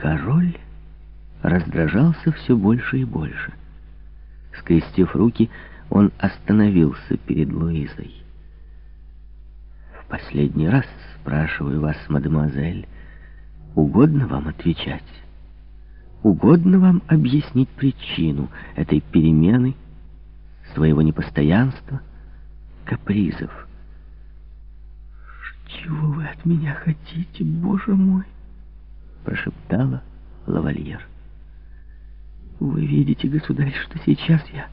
Король раздражался все больше и больше. Скрестив руки, он остановился перед Луизой. «В последний раз спрашиваю вас, мадемуазель, угодно вам отвечать? Угодно вам объяснить причину этой перемены, своего непостоянства, капризов?» «Чего вы от меня хотите, боже мой?» Прошептала лавальер. Вы видите, государь, что сейчас я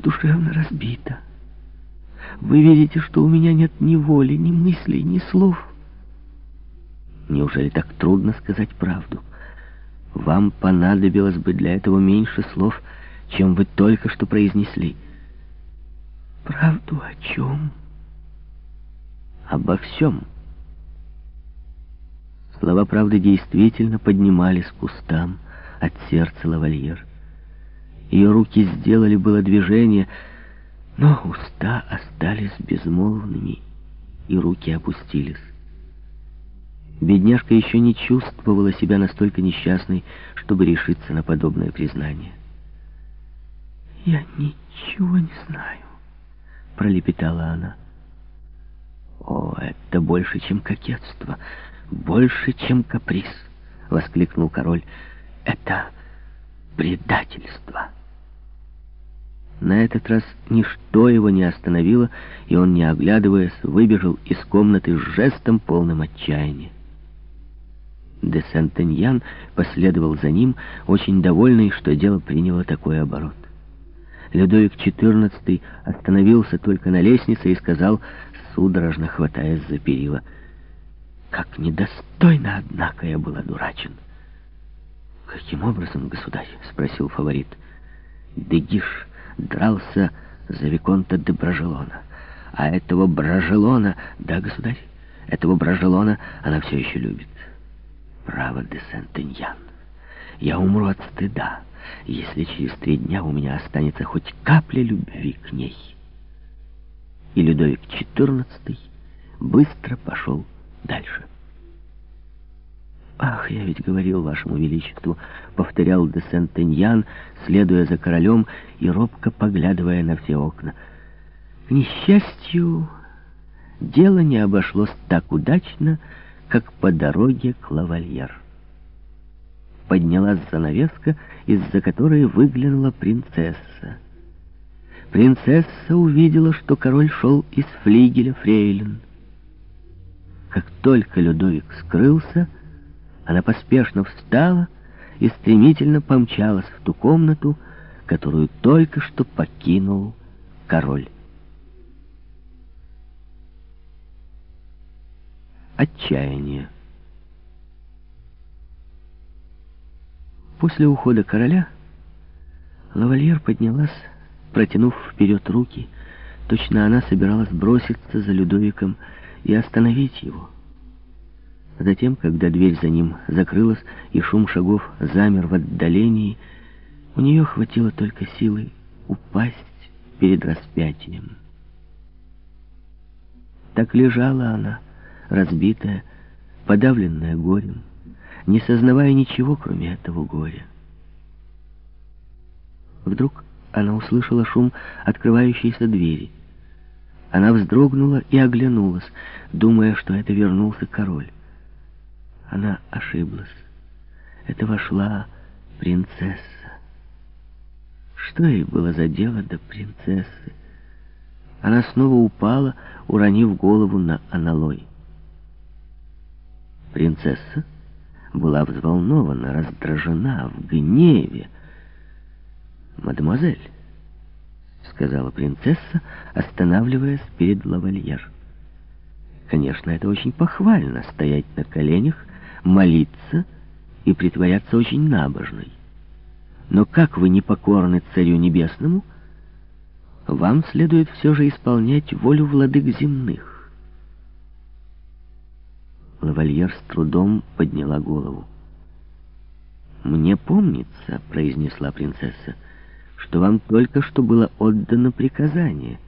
душевно разбита. Вы видите, что у меня нет ни воли, ни мыслей, ни слов. Неужели так трудно сказать правду? Вам понадобилось бы для этого меньше слов, чем вы только что произнесли. Правду о чем? Обо всем. Слова правды действительно поднимались к устам от сердца лавальер. Ее руки сделали было движение, но уста остались безмолвными, и руки опустились. Бедняжка еще не чувствовала себя настолько несчастной, чтобы решиться на подобное признание. «Я ничего не знаю», — пролепетала она. «О, это больше, чем кокетство, больше, чем каприз», — воскликнул король. «Это предательство». На этот раз ничто его не остановило, и он, не оглядываясь, выбежал из комнаты с жестом полным отчаяния. Де Сентеньян последовал за ним, очень довольный, что дело приняло такой оборот. Людовик XIV остановился только на лестнице и сказал, судорожно хватаясь за перила, «Как недостойно, однако, я был одурачен». «Каким образом, государь?» — спросил фаворит. «Дегиш дрался за Виконта де Бражелона. А этого Бражелона, да, государь, этого Бражелона она все еще любит. Право, де Сентеньян, я умру от стыда, если через три дня у меня останется хоть капля любви к ней. И Людовик XIV быстро пошел дальше. «Ах, я ведь говорил вашему величеству», — повторял де Сентеньян, следуя за королем и робко поглядывая на все окна. К несчастью, дело не обошлось так удачно, как по дороге к лавальер. Поднялась занавеска, из-за которой выглянула принцесса. Принцесса увидела, что король шел из флигеля фрейлин. Как только Людовик скрылся, она поспешно встала и стремительно помчалась в ту комнату, которую только что покинул король. Отчаяние. После ухода короля лавальер поднялась, протянув вперед руки. Точно она собиралась броситься за Людовиком и остановить его. Затем, когда дверь за ним закрылась и шум шагов замер в отдалении, у нее хватило только силы упасть перед распятием. Так лежала она, разбитая, подавленная горем, не сознавая ничего, кроме этого горя. Вдруг она услышала шум открывающейся двери. Она вздрогнула и оглянулась, думая, что это вернулся король. Она ошиблась. Это вошла принцесса. Что ей было за дело до принцессы? Она снова упала, уронив голову на аналой. Принцесса была взволнована, раздражена, в гневе. «Мадемуазель», — сказала принцесса, останавливаясь перед лавальер. «Конечно, это очень похвально — стоять на коленях молиться и притворяться очень набожной. Но как вы не покорны Царю Небесному, вам следует все же исполнять волю владык земных. Лавальер с трудом подняла голову. «Мне помнится», — произнесла принцесса, — «что вам только что было отдано приказание».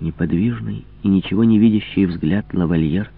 Неподвижный и ничего не видящий взгляд лавальер